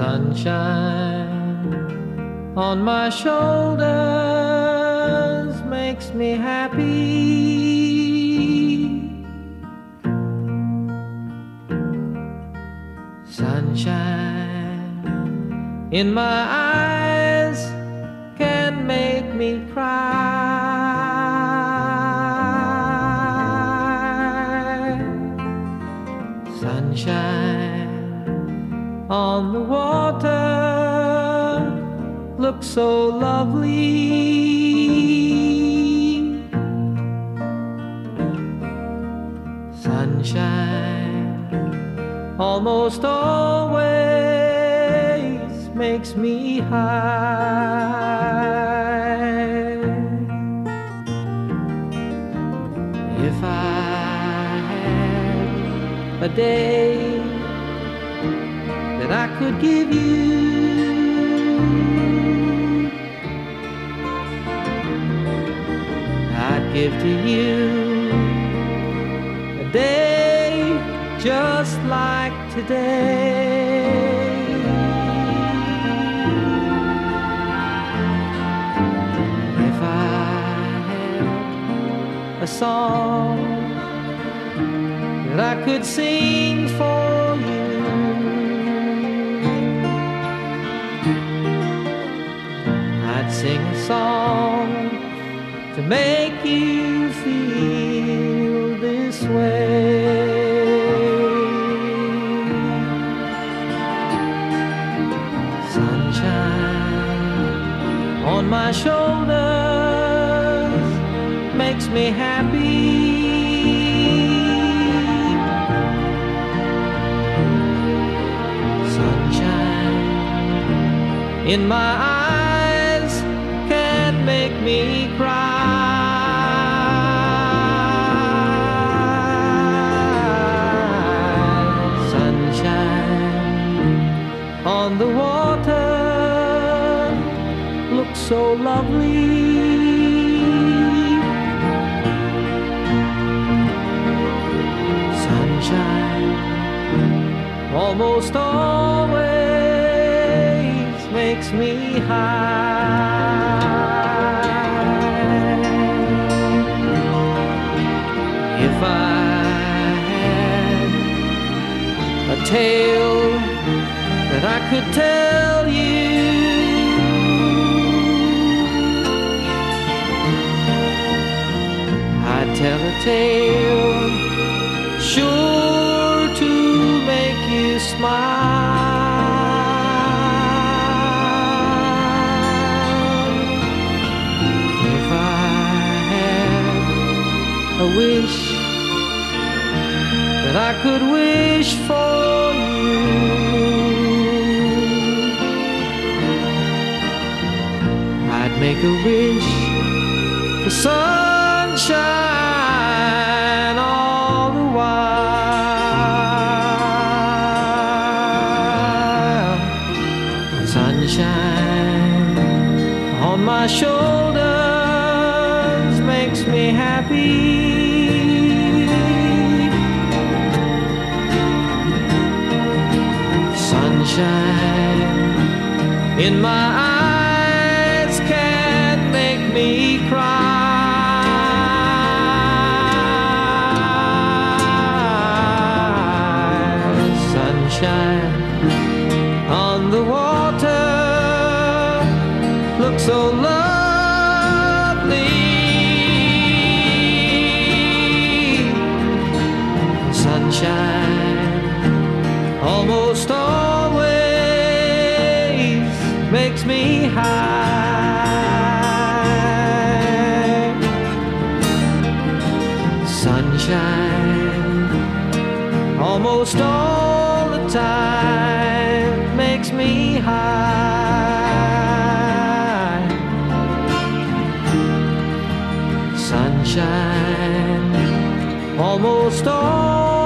Sunshine on my shoulders makes me happy. Sunshine in my eyes can make me cry. Sunshine on the water looks so lovely. Sunshine almost always makes me high. If I had a day that I could give you. I'd give to you a day just like today. If I had a song that I could sing for sing a song to make you feel this way. Sunshine on my shoulders makes me happy. Sunshine in my eyes me cry. Sunshine on the water looks so lovely. Sunshine almost always makes me high. Tale that I could tell you. I'd tell a tale sure to make you smile. If I had a wish that I could wish for you. I'd make a wish for sunshine all the while. Sunshine on my shoulders makes me happy. In my eyes can't make me cry. Sunshine on the water looks so lovely. takes me high. Sunshine, almost all the time, makes me high. Sunshine, almost all.